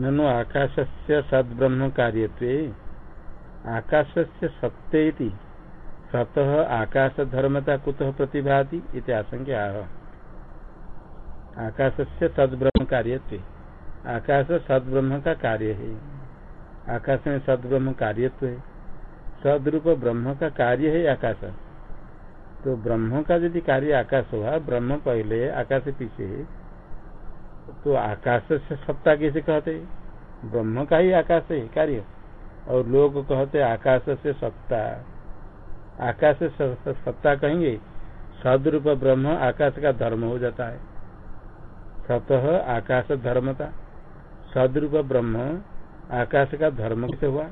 ननु आकाश से सद्ब्रह्म कार्य आकाश से सत्य सतः आकाश धर्मता कुतः प्रतिभाति इति आशंका आकाश से सद्ब्रह्म कार्य आकाश सद्ब्रह्म का कार्य। है आकाश में सद्ब्रह्म कार्यत्व है सदरूप ब्रह्म का कार्य है आकाश। तो ब्रह्म का यदि कार्य आकाश हुआ, ब्रह्म पहले आकाश पीछे तो आकाश से सत्ता कैसे कहते ब्रह्म का ही आकाश है, कार्य। और लोग कहते आकाश से सत्ता आकाश से सत्ता कहेंगे, सदरूप ब्रह्म आकाश का धर्म हो जाता है। सतह आकाश धर्मता। सदरूप ब्रह्म आकाश का धर्म से हुआ।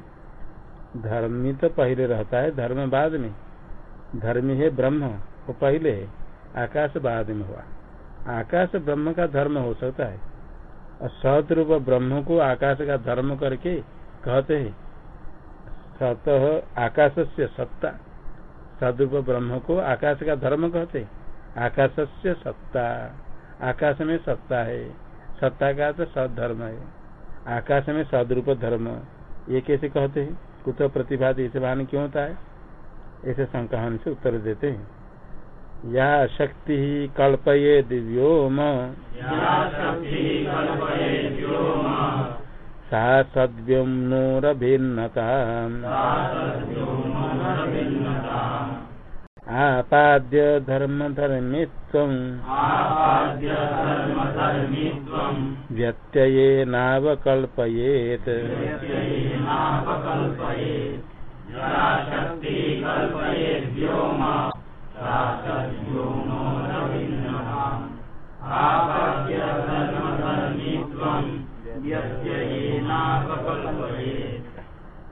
धर्मी तो पहले रहता है, धर्म बाद में। धर्मी है ब्रह्म, वो पहले है, आकाश बाद में हुआ। आकाश ब्रह्म का धर्म हो सकता है। और सतरूप ब्रह्म को आकाश का धर्म करके कहते हैं। सतः आकाश से सत्ता। सदरूप ब्रह्म को आकाश का धर्म कहते आकाश से सत्ता। आकाश में सत्ता है। सत्ता का तो सदधर्म है। आकाश में सदरूप धर्म। ये कैसे कहते हैं? कुछ प्रतिभा इसे क्यों होता है? ऐसे संकहन से उत्तर देते हैं। या शक्ति कल्पये दिव्योम। सा सद्व्योम्नोरभिन्नता आपाद्य धर्म धर्मित्वम् व्यत्यये नावकल्पयेत्।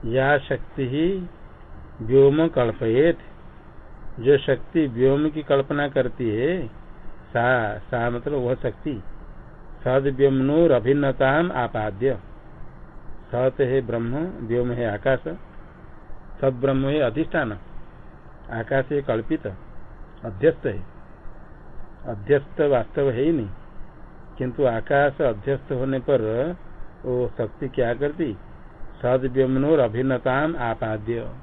या शक्ति ही व्योम कल्पयेत। जो शक्ति व्योम की कल्पना करती है, सा सा मतलब वह शक्ति। सद व्योमनोर अभिन्नता आपाद्य। सत है ब्रह्म, व्योम है आकाश। सद ब्रह्म है अधिष्ठान। आकाश है कल्पित। अध्यस्त है। अध्यस्त वास्तव है ही नहीं। किंतु आकाश अध्यस्त होने पर वो शक्ति क्या करती? सद व्योमनोर अभिन्नता आपाद्य।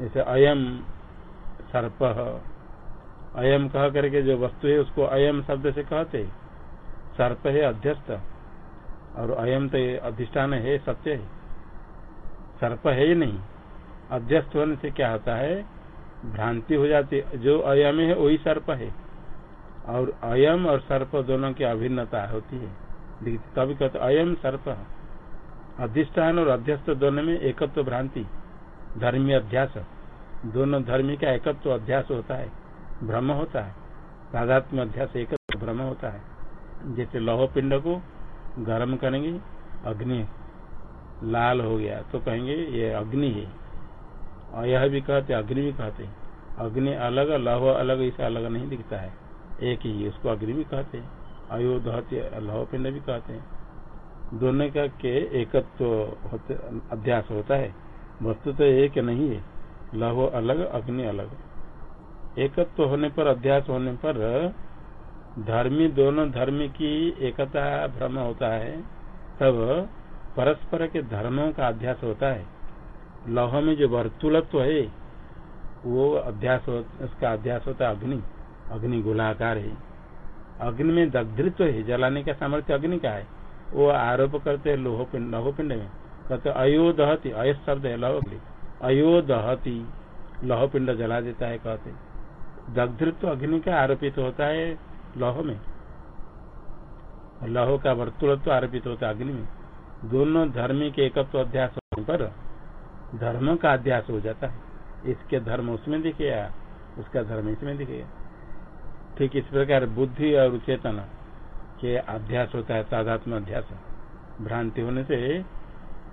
जैसे अयम सर्प। अयम कह करके जो वस्तु है, उसको अयम शब्द से कहते सर्प है अध्यस्त। और अयम तो अधिष्ठान है, सत्य है। सर्प है ही नहीं। अध्यस्त होने से क्या होता है? भ्रांति हो जाती जो अयम है, वही सर्प है। और अयम और सर्प दोनों की अभिन्नता होती है। तभी कहते अयम, सर्प। अधिष्ठान और अध्यस्त दोनों में एकत्व भ्रांति, धर्मी अध्यास। दोनों धर्मी का एकत्व अध्यास होता है, भ्रम होता है। तादात्म अध्यास एकत्व भ्रम होता है। जैसे लौह पिंड को गर्म करेंगे, अग्नि लाल हो गया तो कहेंगे, ये अग्नि है। यह भी कहते अग्नि भी कहते हैं। अग्नि अलग, लौह अलग, इसे अलग नहीं दिखता है। एक ही उसको अग्नि भी कहते अयोधहते लौह पिंड भी कहते हैं। दोनों का के एकत्व होते, अध्यास होता है। वस्तु तो एक नहीं है। लहो अलग, अग्नि अलग। एकत्व तो होने पर, अध्यास होने पर, धर्मी, दोनों धर्म की एकता, भ्रम होता है। तब परस्पर के धर्मों का अध्यास होता है। लौह में जो वर्तुलत्व है, वो अध्यास उसका अध्यास होता है अग्नि अग्नि गोलाकार है। अग्नि में दग्धृत्व है, जलाने का सामर्थ्य अग्नि का है। वो आरोप करते हैं लोह पिंड में। कहते अयोदहती अय शब्द है लौह अयो दहती लौह पिंड जला देता है, कहते दग्धृत्व अग्नि का आरोपित तो होता है लौह में। लौह का वर्तुलत्व आरोपित होता है अग्नि में। दोनों धर्मी के एकत्व अध्यास होने पर धर्म का अध्यास हो जाता है। इसके धर्म उसमें दिखेगा उसका धर्म इसमें दिखेगा ठीक इस प्रकार बुद्धि और चेतन के अध्यास होता है तादात्म अध्यास। भ्रांति होने से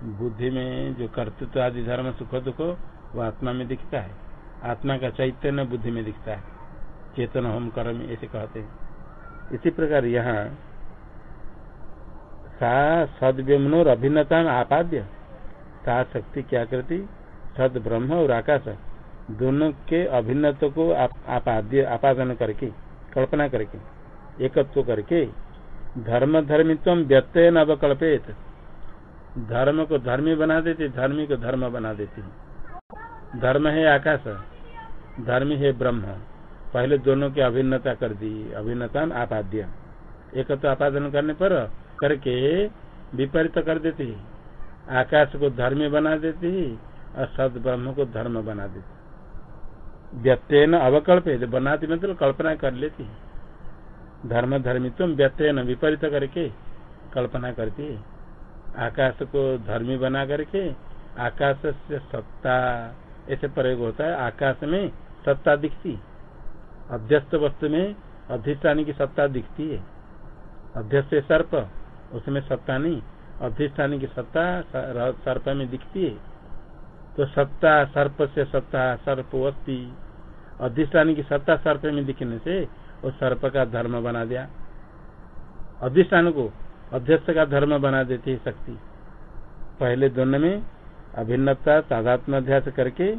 बुद्धि में जो कर्तृत्व आदि धर्म, सुख दुख वो आत्मा में दिखता है। आत्मा का चैतन्य बुद्धि में दिखता है। चेतन हम कर्म ऐसे कहते हैं। इसी प्रकार यहाँ सा सदव्यमनोर अभिन्नता आपाद्य। सा शक्ति क्या करती? सद ब्रह्म और आकाश। दोनों के अभिन्नत्व को आपाद्य, आपादन करके, कल्पना करके, एकत्व करके धर्म धर्मित्व व्यत्यय न अवकल्पित। धर्म को धर्मी बना देती, धर्मी को धर्म बना देती। धर्म है आकाश, धर्मी है ब्रह्म। पहले दोनों की अभिन्नता कर दी, अभिन्नता आपाद्य। एक तो आपादन करने पर करके विपरीत कर देती। आकाश को धर्म बना देती है और सद ब्रह्म को धर्म बना देती व्यत्यन अवकल्प बनाती मतलब कल्पना कर लेती है। धर्म धर्मित्व व्यत्यन विपरीत करके कल्पना करती है। आकाश को धर्मी बना करके आकाश से सत्ता, ऐसे प्रयोग होता है। आकाश में सत्ता दिखती अध्यस्त वस्तु में अधिष्ठानी की सत्ता दिखती है। अध्यस्त सर्प, उसमें सत्ता नहीं। अधिष्ठानी की सत्ता सर्प में दिखती है। तो सत्ता सर्प से सत्ता, सर्प वस्ती। अधिष्ठानी की सत्ता सर्प में दिखने से वो सर्प का धर्म बना दिया। अधिष्ठान को अध्यक्ष का धर्म बना देती है शक्ति। पहले दोनों में अभिन्नता तादात्म अध्यास करके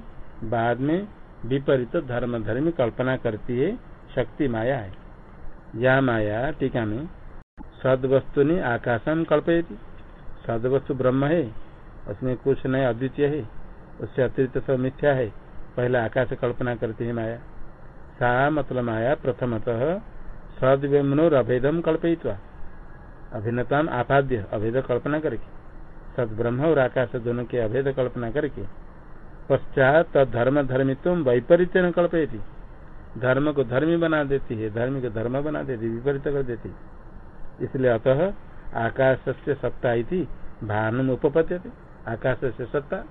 बाद में विपरीत तो धर्म धर्म कल्पना करती है, शक्ति माया है। यह माया, टीका में सद वस्तु ने आकाशम कल्पयती। सद वस्तु ब्रह्म है, उसमें कुछ नहीं अद्वितीय है, उससे अतिरिक्त सब मिथ्या है, पहले आकाश कल्पना करती है माया। सा मतलब माया प्रथमतः सद मनोर अभेदम कल्पयित्वा, अभिन्नता आपाद्य अभेद कल्पना करके सद ब्रह्म और आकाश दोनों के अभेद कल्पना करके, पश्चात धर्म धर्मित्व वैपरीत्य न कल्पयती। धर्म को धर्मी बना देती है, धर्म को धर्म बना देती विपरीत कर देती इसलिए अतः आकाश से सत्ता थी भानु उपपद्य आकाश से सत्ता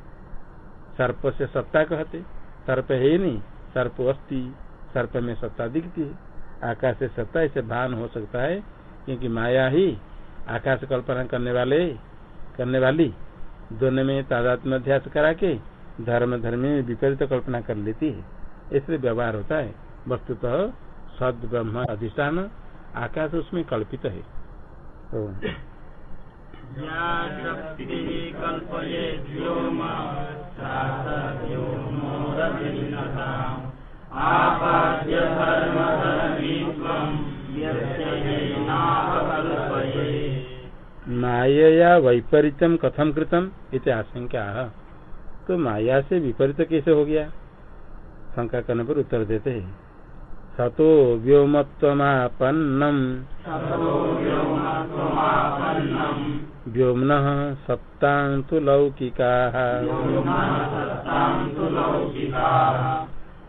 सर्प से सत्ता कहते। सर्प है नहीं, सर्प अस्थि, सर्प में सत्ता दिखती है। आकाश से सत्ता इसे भान हो सकता है, क्योंकि माया ही आकाश कल्पना करने वाले, करने वाली, दोनों में तादात्म अध्यास करा के धर्म धर्म में विपरीत कल्पना कर लेती है। इसलिए व्यवहार होता है। वस्तुतः सद ब्रह्म अधिष्ठान आकाश उसमें कल्पित है। माया वैपरीत्यम कथम कृतम इति आशंका। तो माया से विपरीत कैसे हो गया? शंका करने पर उत्तर देते हैं। सतो व्योमत्वमापन्नम। व्योमन सत्तांतु लौकिका।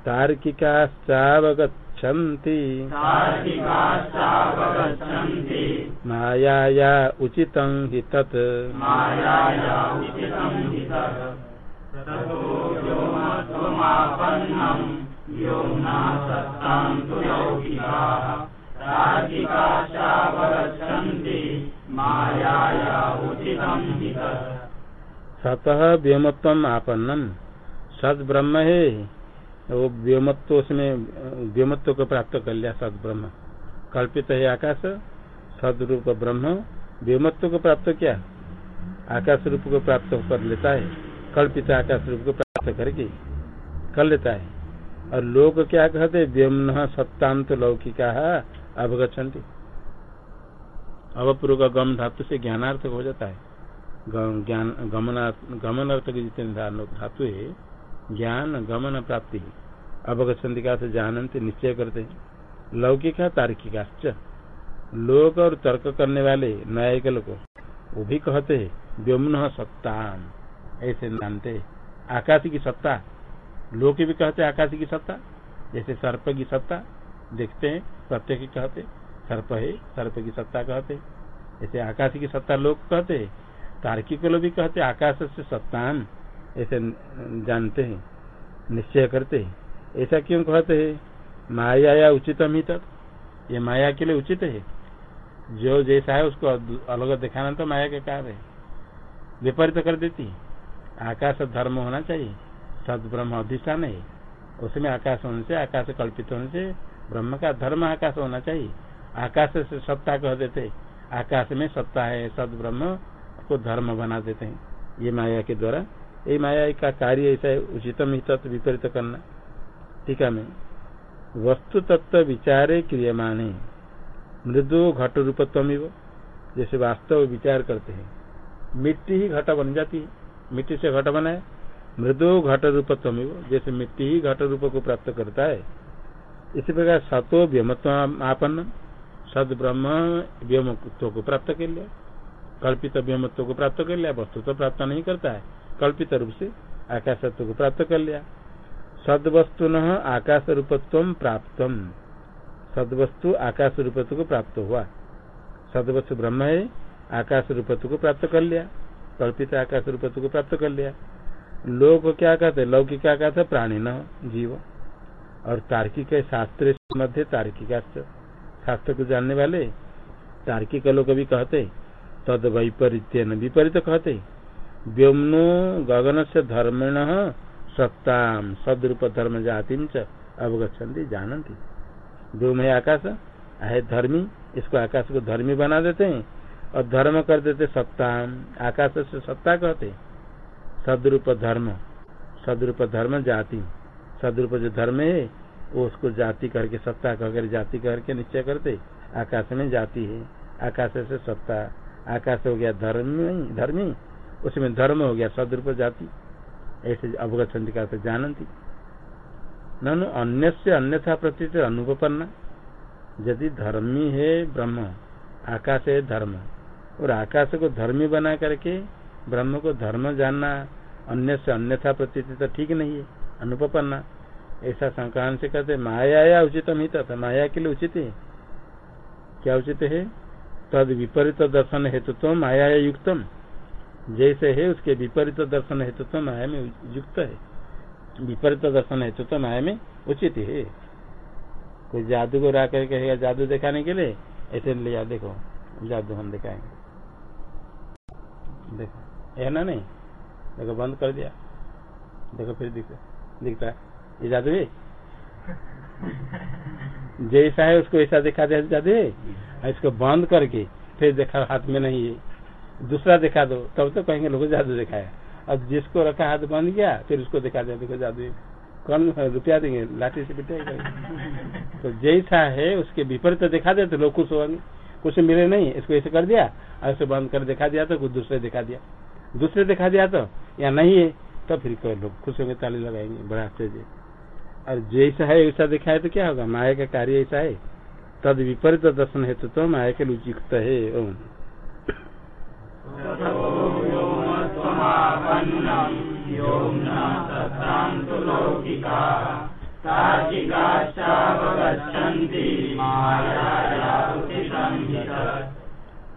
तार्किकाश्चावगच्छन्ति। मायाया उचितं हि तत्। सतः व्योमत्व आपन्नम। सद ब्रह्म है। वो व्योमत्व उसमें व्योमत्व को प्राप्त कर लिया सद ब्रह्म कल्पित है आकाश, सदरूप ब्रह्म। व्योमत्व को प्राप्त किया? आकाश रूप को प्राप्त कर लेता है। कल्पित आकाश रूप को प्राप्त करके कर लेता है। और लोग क्या कहते व्योम सत्तांत लौकिका अवगछन्ति अवपूर्व गम धातु से ज्ञानार्थ हो जाता है। गमन अर्थ के जितने धातु है, ज्ञान, गमन प्राप्ति अवगछन्ति का जानते निश्चय करते हैं। लौकिक तार्किका लोक और तर्क करने वाले न्यायिक लोग, वो भी कहते हैं व्योमन सत्तान ऐसे जानते आकाश की सत्ता लोग भी कहते हैं आकाश की सत्ता, जैसे सर्प की सत्ता, देखते हैं प्रत्येक कहते, सर्प है, सर्प की सत्ता कहते ऐसे आकाश की सत्ता लोग कहते, तार्किक लोग भी कहते, आकाश से सत्तान, ऐसे जानते हैं, निश्चय करते ऐसा क्यों कहते हैं? माया या उचितम ही तक ये माया के लिए उचित है। जो जैसा है उसको अलग दिखाना तो माया के कार्य है। विपरीत कर देती है। आकाश धर्म होना चाहिए। सद ब्रह्म अधिष्ठान है। उसमें आकाश होने से, आकाश कल्पित होने से, ब्रह्म का धर्म आकाश होना चाहिए। आकाश से सत्ता कह देते आकाश में सत्ता है, सद ब्रह्म को धर्म बना देते हैं। ये माया के द्वारा। ये माया का कार्य ऐसा है, उचितम ही तत्व विपरीत करना। ठीक है, मैं। वस्तु तत्व विचारे क्रियमाण। मृदु घट रूपत्व जैसे वास्तव विचार करते हैं। मिट्टी ही घट बन जाती है। मिट्टी से घट बनाए मृदु घट रूपत्व जैसे मिट्टी ही घट रूप को प्राप्त करता है। इसी प्रकार सतो व्योमत्व आपन्न, सद ब्रह्म व्योमत्व को प्राप्त कर लिया। कल्पित व्योमत्व को प्राप्त कर लिया, वस्तु तो प्राप्त नहीं करता है। कल्पित रूप से आकाशत्व को प्राप्त कर लिया। सदवस्तु न आकाश रूपत्व प्राप्त सदवस्तु आकाश रूपत्व को प्राप्त हुआ। सदवस्तु ब्रह्म है आकाश रूपत्व को प्राप्त कर लिया। कल्पित आकाश रूपत्व को प्राप्त कर लिया। लोग क्या कहते लौकिक क्या कहते प्राणी न जीव। और तार्किक शास्त्र मध्य तार्किक शास्त्र। को जानने वाले तार्किक लोग भी कहते तद वैपरीत्य विपरीत तो कहते व्योमनो गगन से धर्मेण सत्ता। सदरूप धर्म जाति अवगछन्ति जानती व्योम है आकाश। है धर्मी। इसको आकाश को धर्मी बना देते हैं। और धर्म कर देते सत्ता। आकाश से सत्ता कहते सदरूप धर्म सदरूप धर्म जाति। सदरूप जो धर्म है, वो उसको जाति करके, सत्ता कहकर जाति करके निश्चय करते। आकाश में जाति है। आकाश से सत्ता। आकाश हो गया धर्म धर्मी उसमें धर्म हो गया सदरूप जाति। ऐसे अवगत का जानती। ननु अन्य से अन्यथा प्रतीत अनुपन्ना यदि धर्मी है ब्रह्म, आकाश है धर्म। और आकाश को धर्मी बना करके ब्रह्म को धर्म जानना अन्य से अन्यथा प्रतीत तो ठीक नहीं है अनुपन्ना ऐसा संक्रांत से कहते माया या ही था माया के लिए उचित है। क्या उचित है? तद विपरीत दर्शन हेतु तो माया युक्तम। जैसे है, उसके विपरीत दर्शन हेतु तो माया में युक्त है। विपरीत दर्शन हेतु तो माया में उचित है। कोई जादू को रा कर कहेगा, जादू दिखाने के लिए? ऐसे लिया, देखो, जादू हम दिखाएँगे। देखो, है ना नहीं? देखो, बंद कर दिया। देखो, फिर दिखता दिखता है। ये जादू जैसा है, उसको ऐसा दिखा दिया जादू है? इसको बंद करके फिर देखा, हाथ में नहीं है। दूसरा दिखा दो, तब तो कहेंगे, लोग जादू दिखाया। अब जिसको रखा, हाथ बंद गया फिर उसको दिखा दिया देखो, जादू कौन, रुपया देंगे? लाठी से पिटे तो जैसा है, उसके विपरीत दिखा दे तो लोग खुश होंगे। कुछ मिले नहीं, इसको ऐसे कर दिया, और इसे बंद कर दिखा दिया तो कुछ दूसरे दिखा दिया। दूसरे दिखा दिया तो या नहीं है तो फिर कोई लोग खुश होंगे ताली लगाएँगे, बड़ा आश्चर्य और जैसा है ऐसा दिखाए तो क्या होगा? माया का कार्य ऐसा है। तद विपरीत दर्शन हेतु तो माया के रुचियुक्त है। ओम।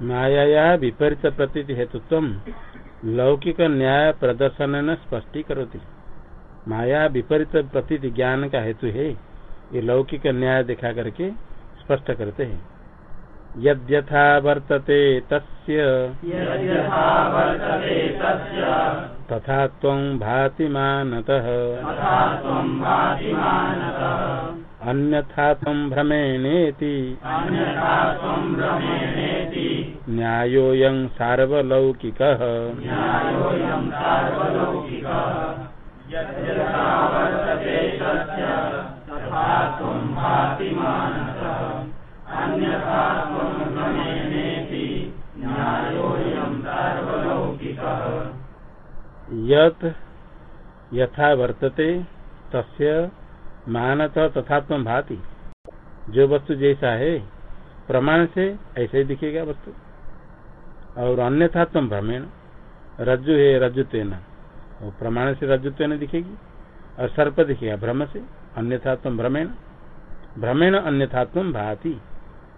माया विपरीत प्रतीति हेतुत्व लौकिक न्याय प्रदर्शन स्पष्टी करोती माया विपरीत प्रतीत ज्ञान का हेतु है। ये लौकिक न्याय दिखा करके स्पष्ट करते हैं। यद्यथा वर्तते तस्य। तथा त्वं भाति मानतः। अन्यथा त्वं भ्रमेणेति। न्यायोऽयं सार्वलौकिकः। यत यथा वर्तते तस्य मानत तथात्म भाति। जो वस्तु जैसा है, प्रमाण से ऐसे ही दिखेगा वस्तु। और अन्यथा तुम भ्रमेण, रज्जु है रज्जुत्व वो प्रमाण से रज्जुत्व न दिखेगी, और सर्प दिखेगा भ्रम से अन्यथा तुम भ्रमेण। भ्रमेण अन्यथा तुम भाती।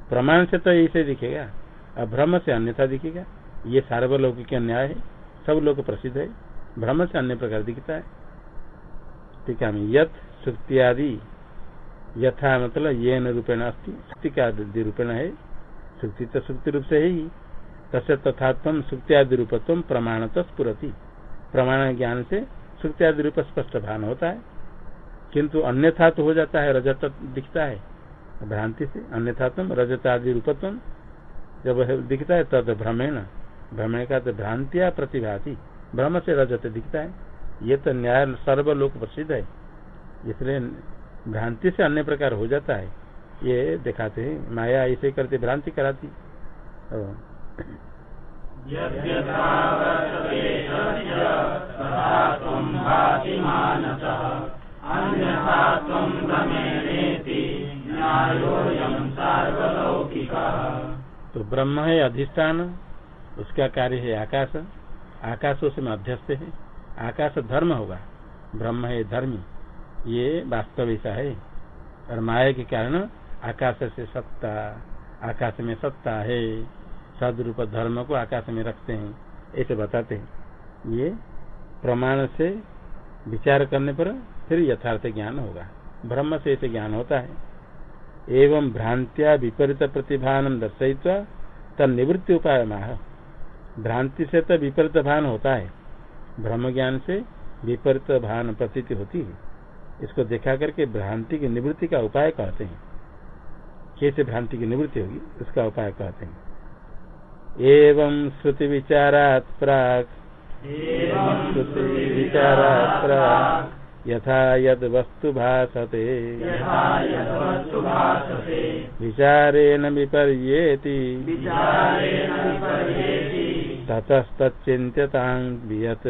प्रमाण से तो ऐसे दिखेगा, और भ्रम से अन्यथा दिखेगा। ये सार्वलौकिक न्याय है, सब लोग प्रसिद्ध है। भ्रम से अन्य प्रकार दिखता है। ठीक है यथ सुक्ति आदि यथा मतलब ये न रूपेण सुक्ति का आदि रूपेण है। सुक्ति तो सुक्ति रूप से है तसे तथा तम सुक्ति आदि रूपत्व प्रमाण तो स्फुरती। प्रमाण ज्ञान से सुक्ति आदि रूप स्पष्ट भान होता है। किंतु अन्यथा तो हो जाता है, रजत दिखता है। भ्रांति से अन्यथा तुम रजत आदि रूपत्व। जब दिखता है तद भ्रमेण। भ्रमण का तो भ्रांतिया प्रतिभाती। भ्रम से रजत दिखता है। ये तो न्याय सर्वलोक प्रसिद्ध है। इसलिए भ्रांति से अन्य प्रकार हो जाता है। ये दिखाते हैं। माया ऐसे करते, भ्रांति कराती। तो ब्रह्म है अधिष्ठान, उसका कार्य है आकाश। आकाश उसमें अध्यस्त है। आकाश धर्म होगा। ब्रह्म है धर्मी। ये वास्तव है। और माया के कारण आकाश से सत्ता, आकाश में सत्ता है। सदरूप धर्म को आकाश में रखते हैं, ऐसे बताते हैं। ये प्रमाण से विचार करने पर फिर यथार्थ ज्ञान होगा। ब्रह्म से ऐसे ज्ञान होता है। एवं भ्रांत्या विपरीत प्रतिभान दर्शित तनिवृत्ति उपाय माह भ्रांति से तो विपरीत भान होता है। ब्रह्म ज्ञान से विपरीत भान प्रतीति होती है। इसको देखा करके भ्रांति की निवृत्ति का उपाय कहते हैं। कैसे भ्रांति की निवृत्ति होगी उसका उपाय कहते हैं। एवं श्रुति विचारात प्राक। श्रुति विचारात प्राक। यथा यद वस्तु भाषते विचारेण विपर्येति। ततस्तचिन्त्यतां वियत्।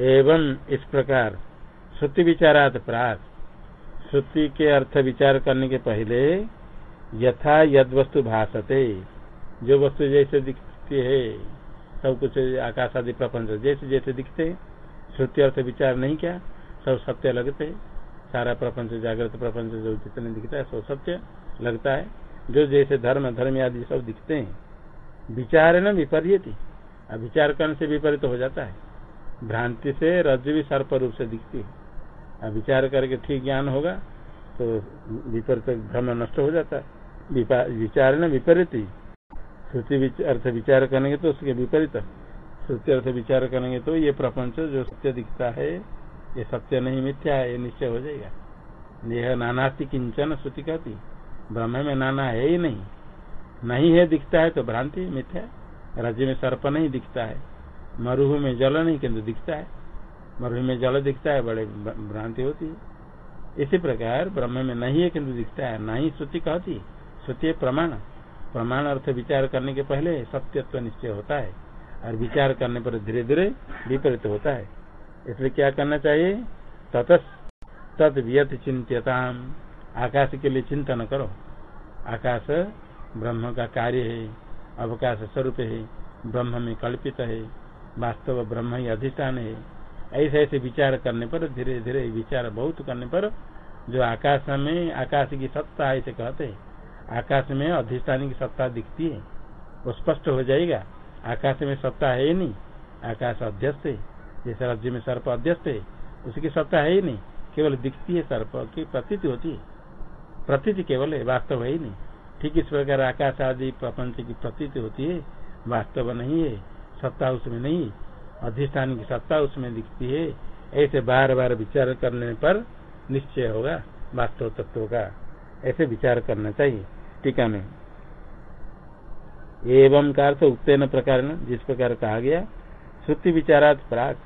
एवं इस प्रकार, श्रुति विचारात प्राक श्रुति के अर्थ विचार करने के पहले, यथा यद वस्तु भाषते जो वस्तु जैसे दिखती है, सब कुछ आकाश आदि प्रपंच जैसे जैसे दिखते, श्रुति अर्थ विचार नहीं क्या, सब सत्य लगते। सारा प्रपंच, जागृत प्रपंच जो जितने दिखता है, सो सत्य लगता है। जो जैसे धर्म धर्म आदि सब दिखते हैं, विचार है न विपरीत विचार करने से विपरीत हो जाता है। भ्रांति से रज भी सर्प रूप से दिखती है। अब विचार करके ठीक ज्ञान होगा तो विपरीत भ्रम नष्ट हो जाता है। विचार न, विपरीत ही। श्रुति अर्थ विचार करेंगे तो उसके विपरीत। श्रुति अर्थ विचार करेंगे तो ये प्रपंच जो सत्य दिखता है ये सत्य नहीं, मिथ्या है, ये निश्चय हो जाएगा। यह नानास्ति किंचन श्रुति कहती ब्रह्म में नाना है ही नहीं। नहीं है, दिखता है तो भ्रांति, मिथ्या राज्य में सर्प नहीं, दिखता है। मरुह में जल नहीं किन्तु दिखता है। मरुह में जल दिखता है, बड़े भ्रांति होती है। इसी प्रकार ब्रह्म में नहीं है किन्तु दिखता है। नहीं श्रुति कहती श्रुति प्रमाण। प्रमाण अर्थ विचार करने के पहले सत्यत्व निश्चय होता है। और विचार करने पर धीरे धीरे विपरीत होता है। इसलिए क्या करना चाहिए? तत तद व्यत चिंत्यता आकाश के लिए चिंतन करो। आकाश ब्रह्म का कार्य है, अवकाश स्वरूप है, ब्रह्म में कल्पित है, वास्तव ब्रह्म ही अधिष्ठान है। ऐसे ऐसे विचार करने पर, धीरे धीरे विचार बहुत करने पर, जो आकाश में आकाश की सत्ता ऐसे कहते हैं, आकाश में अधिष्ठान की सत्ता दिखती है, वो स्पष्ट हो जाएगा। आकाश में सत्ता है ही नहीं, आकाश अध्यस्त है। जैसे राज्य में सर्प अध्यस्त है, उसकी सत्ता है ही नहीं। केवल दिखती है सर्प की प्रतीति होती है। प्रतीति केवल है, वास्तव है ही नहीं। ठीक इस प्रकार आकाश आदि प्रपंच की प्रतीति होती है, वास्तव नहीं है, सत्ता उसमें नहीं अधिष्ठान की सत्ता उसमें दिखती है, ऐसे बार बार विचार करने पर निश्चय होगा, वास्तव तत्व का। ऐसे विचार करना चाहिए, टीका में। एवं का अर्थ उत्तेन प्रकार जिस प्रकार कहा गया, श्रुति विचारात प्राक।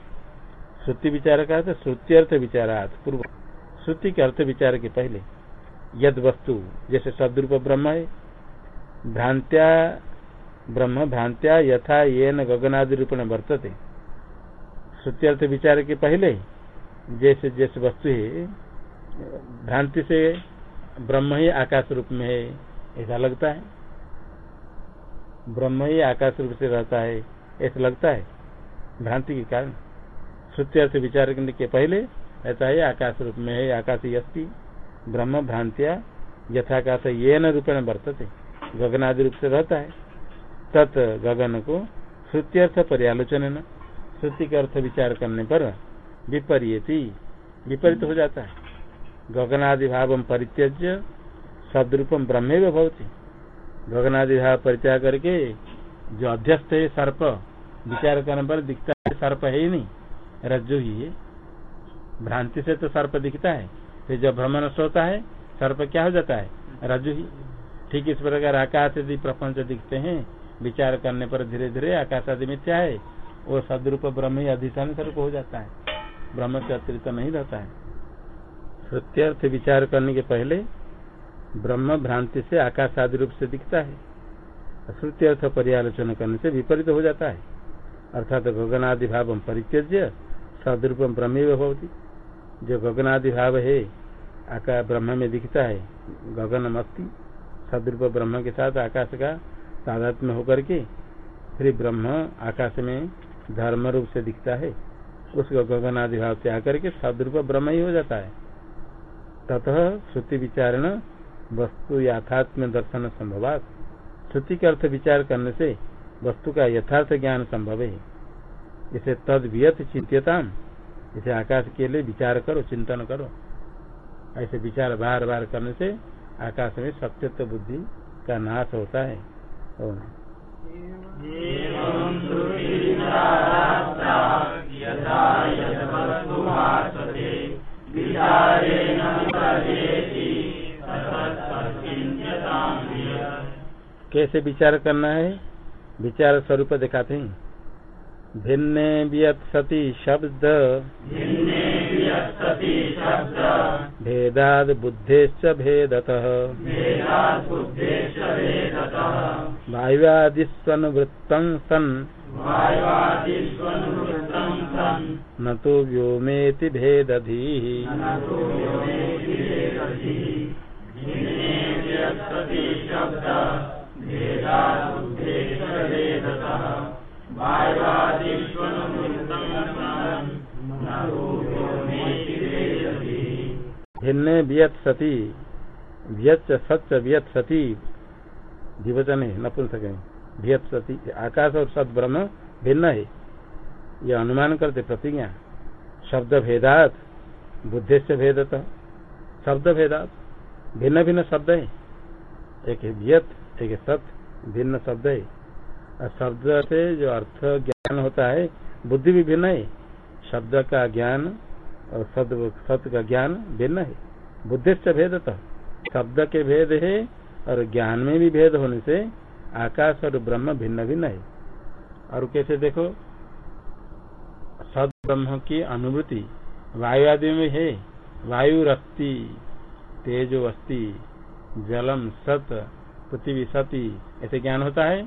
श्रुति विचार का अर्थ श्रुति अर्थ विचारात पूर्व। श्रुति के अर्थ विचार के पहले यद वस्तु जैसे सदरूप ब्रह्म है, भ्रांत्या ब्रह्म, भ्रांत्या यथा ये न गगनादि में वर्तते। श्रुति अर्थ विचार के पहले, जैसे जैसे वस्तु है, भ्रांति से ब्रह्म ही आकाश रूप में है, ऐसा लगता है। ब्रह्म ही आकाश रूप से रहता है, ऐसा लगता है, भ्रांति के कारण। श्रुति अर्थ विचार करने के पहले रहता है आकाश रूप में है आकाश यस्ती, ब्रह्म भ्रांतिया यथाकाश ये न रूप में बरतते गगनादि रूप से रहता है तत् गगन को श्रुति अर्थ पर्यालोचन श्रुति का अर्थ विचार करने पर विपरीयती, विपरीत हो जाता है। गगनादि भाव परित्यज्य सदरूपम ब्रह्म भवती। गगनादि भाव परित्याग करके जो अध्यस्त है सर्प, विचार करने पर दिखता है, सर्प है ही नहीं। रज्जु ही है। भ्रांति से तो सर्प दिखता है। फिर जब भ्रमण होता है, सर्प क्या हो जाता है? रज्जु ही। ठीक इस प्रकार आकाश यदि प्रपंच दिखते हैं। विचार करने पर धीरे धीरे आकाश आदि मिथ्या है। वो सदरूप ब्रह्म ही अधिष्ठान स्वरूप हो जाता है। ब्रह्म से अतिरिक्त नहीं रहता है। श्रुत्यर्थ विचार करने के पहले ब्रह्म भ्रांति से आकाश आदि रूप से दिखता है। श्रुति अर्थ पर्यालोचना करने से विपरीत हो जाता है। अर्थात गगनादि भाव परित्यज्य सदरूपम ब्रह्म होती जो गगनादि भाव है आकाश ब्रह्म में दिखता है गगन मस्ती सदरूप ब्रह्म के साथ आकाश का तादात्म्य होकर के, फिर ब्रह्म आकाश में धर्म रूप से दिखता है। उसको गगन आदि भाव से आकर के सदरूप ब्रह्म ही हो जाता है। ततः श्रुति विचारण वस्तु यथात्म दर्शन संभवात। श्रुति के अर्थ विचार करने से वस्तु का यथार्थ ज्ञान संभव है। इसे तद वियत चिंत्यता इसे आकाश के लिए विचार करो, चिंतन करो। ऐसे विचार बार बार करने से आकाश में सत्यत्व बुद्धि का नाश होता है। कैसे विचार करना है विचार स्वरूप दिखाते हैं भिन्न वियत सती शब्द। भेदाद बुद्धेश्च भेदत। वायुवादिस्वनुवृत्तं सन्। न तो व्योमेति भेदधीः। भिन्न वियत सती व्यत सच वियत सती दिवचन है नपुंसक वियत सती आकाश और सत ब्रह्म भिन्न है। यह अनुमान करते प्रतिज्ञा शब्द भेदात बुद्धेश्य भेदत शब्द भेदात भिन्न भिन्न शब्द है। एक वियत, एक सत, भिन्न शब्द है। शब्द से जो अर्थ ज्ञान होता है, बुद्धि भी भिन्न है। शब्द का ज्ञान और सद सत्य का ज्ञान भिन्न है। बुद्धि से भेद तो। शब्द के भेद है और ज्ञान में भी भेद होने से आकाश और ब्रह्म भिन्न भिन्न है। और कैसे देखो? सद ब्रह्म की अनुभूति वायु आदि में है। वायु रस्ती तेजो अस्थि जलम, सत पृथ्वी सती ऐसे ज्ञान होता है?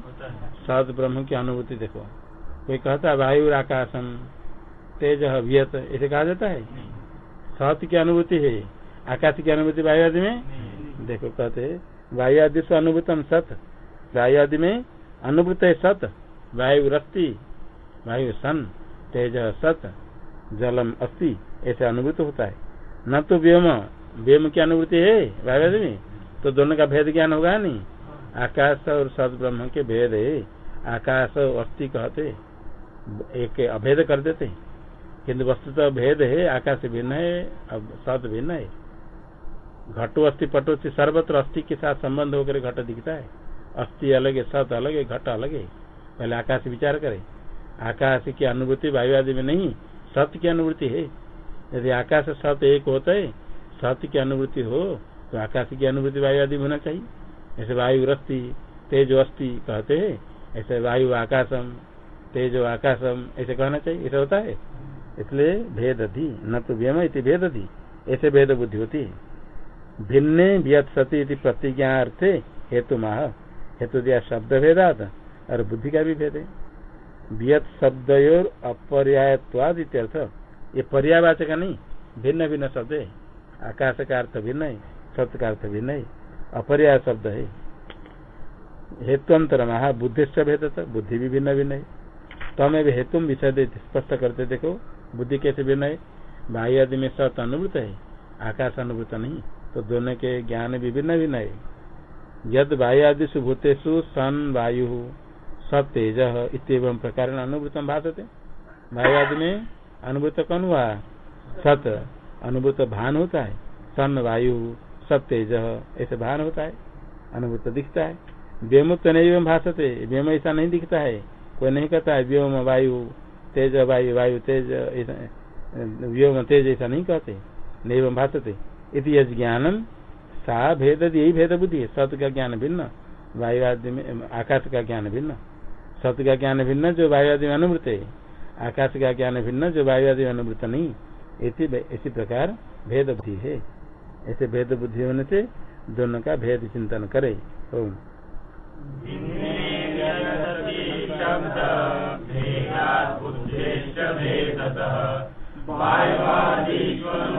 सत ब्रह्म की अनुभूति देखो। कोई कहता है वायु आकाशम तेज वियत ऐसे कहा जाता है? सत की अनुभूति है। आकाश की अनुभूति वायु आदि में? देखो कहते वायु आदि से अनुभूतम सत वायु आदि में अनुभूत है सत वायु रस्ती वायु सन तेज सत जलम अस्थि ऐसे अनुभूत होता है। न तो व्योम व्योम की अनुभूति है वायु आदि में? तो दोनों का भेद ज्ञान होगा नहीं? आकाश और सद ब्रह्म के भेद है। आकाश अस्थि कहते एक अभेद कर देते किंतु वस्तु तो भेद है, आकाश भिन्न है, अब सद भिन्न है। घटो अस्थि, पटो से सर्वत्र अस्थि के साथ संबंध होकर घट दिखता है। अस्थि अलग है सत अलग है, घट अलग है। पहले आकाश विचार करे। आकाश की अनुभूति वायु आदि में नहीं, सत्य की अनुभूति है। यदि आकाश सत एक होता है, सत्य की अनुभूति हो तो आकाश की अनुभूति वायु आदि होना चाहिए। ऐसे वायु रस्ती, तेज अस्थि कहते हैं। ऐसे वायु आकाशम, तेज आकाशम, ऐसे कहना चाहिए। ऐसा होता है। इसलिए भेद अधि, न तो व्यम इति भेद अधि। ऐसे भेद बुद्धि होती है। भिन्न व्यत सती प्रतिज्ञा अर्थे हेतु माह हेतु दिया शब्द भेदात, और बुद्धि का भी भेद है। वियत शब्द और अपर्यायत्वाद इत्यर्थ ये पर्यावाचक नहीं भिन्न भिन्न शब्द है। आकाश का अर्थ भिन्न है। सत्य का अर्थ भिन्न है अपर्याय शब्द है। हेतुअंतर महा बुद्धिश्च भेद बुद्धि भी भिन्न भिन्न है तमें हेतु विषय स्पष्ट करते देखो, बुद्धि कैसे भिन्न है बाह्य आदि में सत अनुभूत है, आकाश अनुभूत नहीं तो दोनों के ज्ञान भी भिन्न भिन्न है यद वायु आदि भूतेषु सन वायु सब तेज इतम प्रकार अनुभूतम भाषते वायु आदि में अनुभूत कौन हुआ? सत। अनुभूत भान होता है, सन वायु सब तेज ऐसे भान होता है अनुभूत दिखता है। व्योम तो नहीं भाषते व्योम ऐसा नहीं दिखता है। कोई नहीं कहता है, व्योम वायु, तेज वायु वायु तेज व्योम तेज ऐसा नहीं कहते। नहीं भाषते इति ज्ञानम सा भेद यही भेद बुद्धि है। सत्य का ज्ञान भिन्न, वायु आदि में, आकाश का ज्ञान भिन्न। सत्य का ज्ञान भिन्न जो वायु आदि में अनुभूत है। आकाश का ज्ञान भिन्न जो वायु आदि अनुभूत नहीं। इसी प्रकार भेद बुद्धि है। ऐसे भेद बुद्धि होने से दोनों का भेद चिंतन करे। ओम। पूर्णमादाय